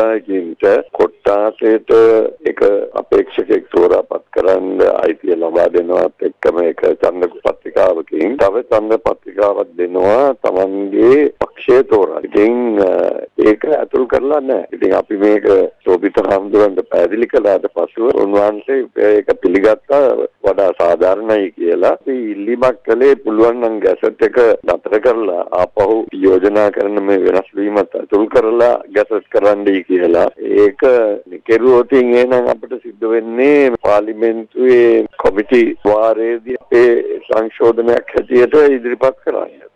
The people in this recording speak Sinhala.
නිලධාරීන්ට කොට්ටාසයට එක අපේක්ෂකෙක් තෝරාපත් කරන්න අයිතිය ලබා දෙනවත් එක්කම එක ඡන්ද පත්‍රිකාවකින් තව ඡන්ද පත්‍රිකාවක් දෙනවා Tamanගේ පක්ෂය තෝරා. ඉතින් ඒක අතුල් කරලා නැහැ. ඉතින් අපි මේක සෝබිත හාමුදුරන්ට පැහැදිලි කළාට පසුව උන්වහන්සේ ඒක පිළිගත්තා වඩා සාධාරණයි කියලා. අපි ඉල්ලීමක් කළේ පුළුවන් නම් ගැසට් එක නතර කරලා ආපහු යෝජනා කරන මේ වෙනස් වීමත් අතුල් කරලා ගැසට් කරන්නයි කියලා. ඒක කෙරුවොත් එහෙනම් අපිට සිද්ධ වෙන්නේ පාර්ලිමේන්තුවේ කොමිටි වාරයේදී අපේ සංශෝධනයක් හැටියට ඉදිරිපත් කරන්නේ.